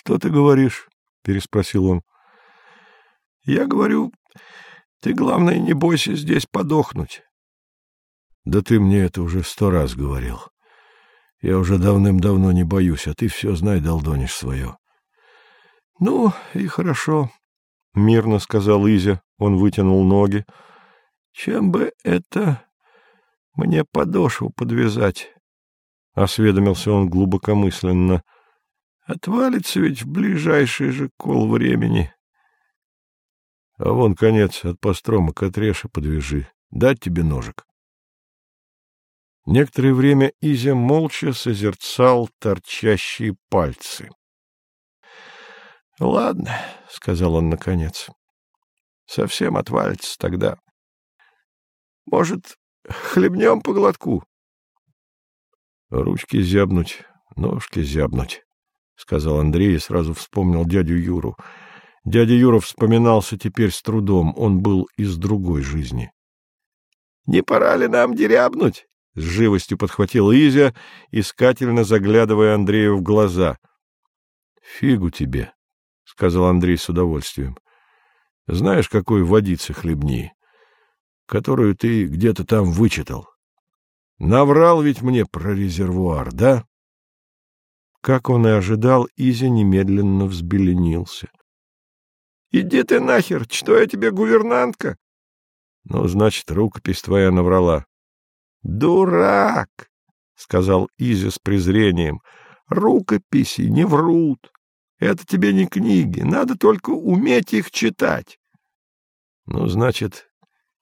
Что ты говоришь? — переспросил он. — Я говорю, ты, главное, не бойся здесь подохнуть. — Да ты мне это уже сто раз говорил. Я уже давным-давно не боюсь, а ты все, знай, долдонишь свое. — Ну, и хорошо, — мирно сказал Изя. Он вытянул ноги. — Чем бы это мне подошву подвязать? — осведомился он глубокомысленно. — Отвалится ведь в ближайший же кол времени. — А вон конец от построма к отреши подвяжи. Дать тебе ножик. Некоторое время Изя молча созерцал торчащие пальцы. — Ладно, — сказал он наконец. — Совсем отвалится тогда. Может, хлебнем по глотку? — Ручки зябнуть, ножки зябнуть, — сказал Андрей и сразу вспомнил дядю Юру. Дядя Юра вспоминался теперь с трудом, он был из другой жизни. — Не пора ли нам дерябнуть? — с живостью подхватил Изя, искательно заглядывая Андрею в глаза. — Фигу тебе, — сказал Андрей с удовольствием. — Знаешь, какой водицы хлебни, которую ты где-то там вычитал? Наврал ведь мне про резервуар, да? Как он и ожидал, Изя немедленно взбеленился. — Иди ты нахер, что я тебе гувернантка? — Ну, значит, рукопись твоя наврала. — Дурак! — сказал Изя с презрением. — Рукописи не врут. Это тебе не книги, надо только уметь их читать. — Ну, значит,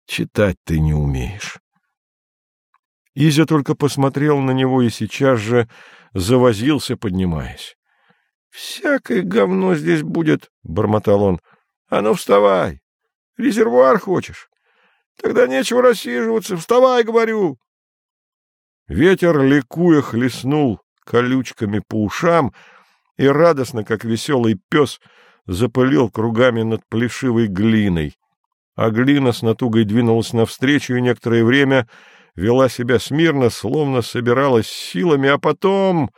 читать ты не умеешь. Изя только посмотрел на него и сейчас же завозился, поднимаясь. — Всякое говно здесь будет, — бормотал он. — А ну, вставай! Резервуар хочешь? Тогда нечего рассиживаться. Вставай, говорю! Ветер, ликуя, хлестнул колючками по ушам и радостно, как веселый пес, запылил кругами над плешивой глиной. А глина с натугой двинулась навстречу и некоторое время вела себя смирно, словно собиралась силами, а потом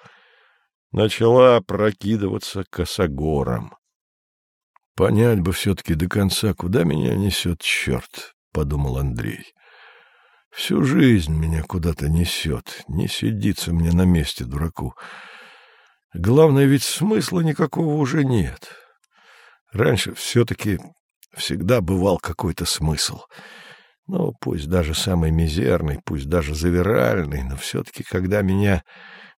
начала прокидываться косогором. — Понять бы все-таки до конца, куда меня несет черт, — подумал Андрей. Всю жизнь меня куда-то несет, не сидится мне на месте дураку. Главное, ведь смысла никакого уже нет. Раньше все-таки всегда бывал какой-то смысл. Ну, пусть даже самый мизерный, пусть даже завиральный, но все-таки, когда меня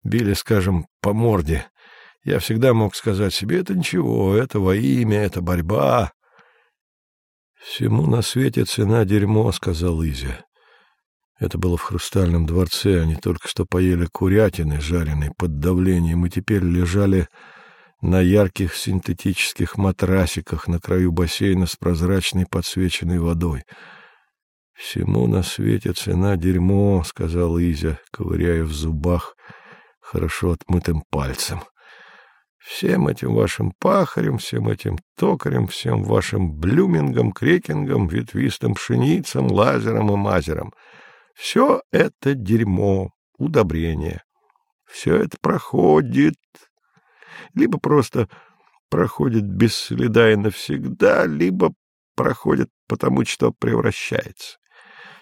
били, скажем, по морде, я всегда мог сказать себе, это ничего, это во имя, это борьба. «Всему на свете цена дерьмо», — сказал Изя. Это было в Хрустальном дворце, они только что поели курятины, жареной под давлением, и теперь лежали на ярких синтетических матрасиках на краю бассейна с прозрачной подсвеченной водой. «Всему на свете цена дерьмо», — сказал Изя, ковыряя в зубах хорошо отмытым пальцем. «Всем этим вашим пахарем, всем этим токарем, всем вашим блюмингам, крекингам, ветвистым пшеницам, лазером и мазером — все это дерьмо, удобрение. Все это проходит. Либо просто проходит без следа и навсегда, либо проходит потому, что превращается.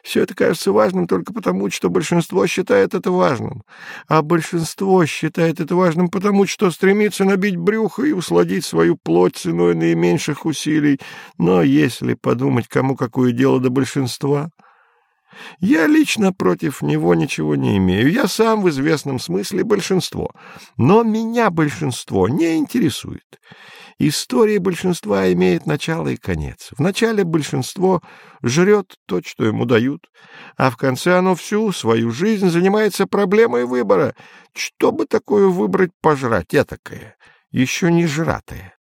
Все это кажется важным только потому, что большинство считает это важным, а большинство считает это важным потому, что стремится набить брюхо и усладить свою плоть ценой наименьших усилий. Но если подумать, кому какое дело до большинства, я лично против него ничего не имею. Я сам в известном смысле большинство. Но меня большинство не интересует. История большинства имеет начало и конец. В начале большинство жрет то, что ему дают, а в конце оно всю свою жизнь занимается проблемой выбора. Что бы такое выбрать пожрать, этакое, еще не жратое?